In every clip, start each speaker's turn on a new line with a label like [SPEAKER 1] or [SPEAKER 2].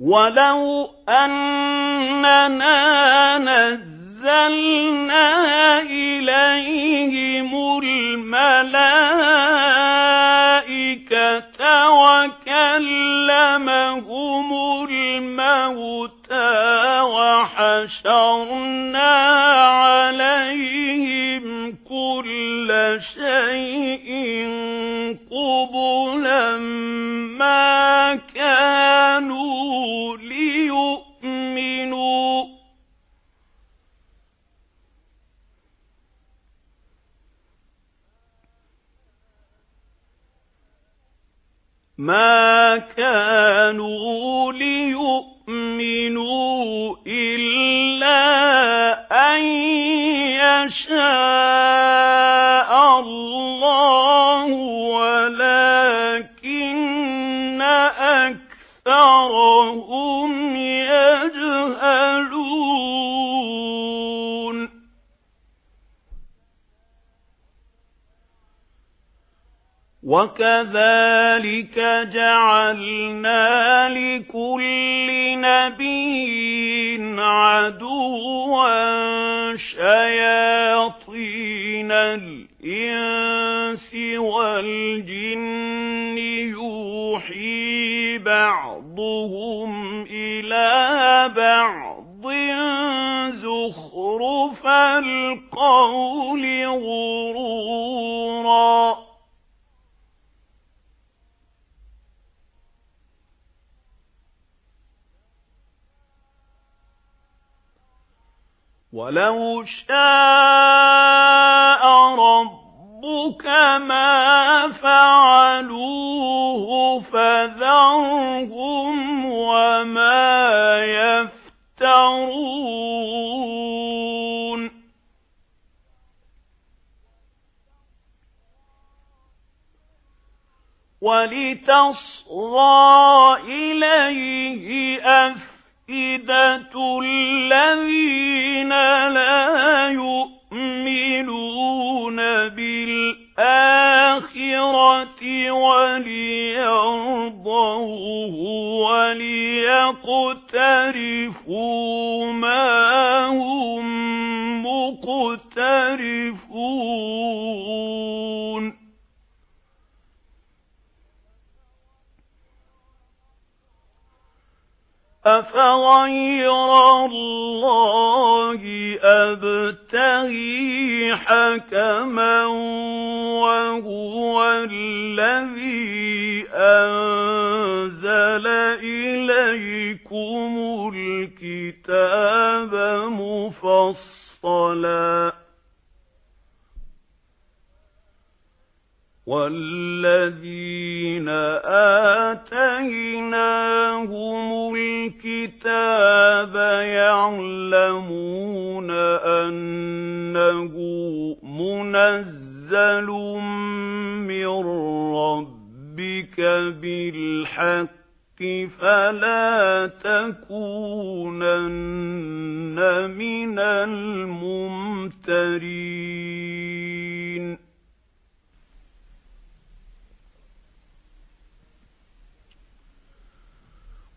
[SPEAKER 1] وَلَوْ أَنَّنَا نَزَّلْنَا إِلَيْهِمُ الْمَلَائِكَةَ وَكَلَّمَهُمُ الْمَوْتَى وَحَشَرْنَا عَلَيْهِمْ مَا كَانُوا وَكَذَلِكَ جَعَلْنَا لِكُلِّ نَبِيٍّ عَدُوًّا شَيَاطِينَ الْإِنسِ وَالْجِنِّ يُوحِي بَعْضُهُمْ إِلَى وَلَوْ شَاءَ رَبُّكَ مَا فَعَلُوهُ فَذَرْهُمْ وَمَا يَفْتَرُونَ وَلِتَصْغَى إِلَيْهِ أَفْئِدَةُ الَّذِينَ لَا يُؤْمِنُونَ أَفَغَيْرَ اللَّهِ أَبْتَغِي حَكَمًا وَهُوَ الَّذِي أَنزَلَ إِلَيْكُمُ الْكِتَابَ مُفَصَّلًا وَالَّذِينَ آتَيْنَاهُمُ الْكِتَابَ يَعْلَمُونَ أَنَّهُ مُنَزَّلٌ مِّن رَّبِّكَ بِالْحَقِّ فَلَا تَكُونَنَّ مِنَ الْمُمْتَرِينَ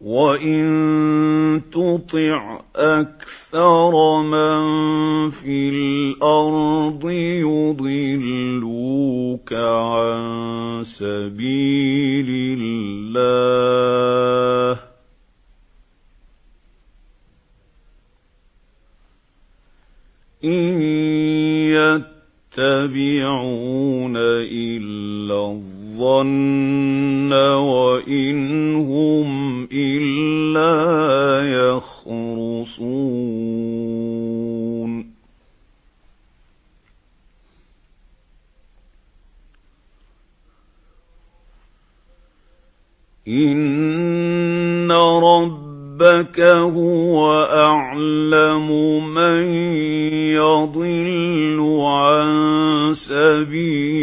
[SPEAKER 1] وَإِن تُطِعْ أَكْثَرَ مَن فِي الْأَرْضِ يُضِلُّوكَ عَن سَبِيلِ اللَّهِ إِن يَتَّبِعُونَ إِلَّا الظَّنَّ إِنَّ رَبَّكَ هُوَ أَعْلَمُ مَن يَضِلُّ عَن سَبِيلِهِ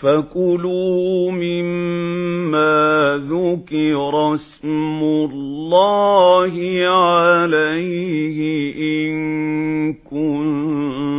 [SPEAKER 1] فَكُلُوا مِمَّا ذُكِرَ اسْمُ اللَّهِ عَلَيْهِ إِن كُنتُم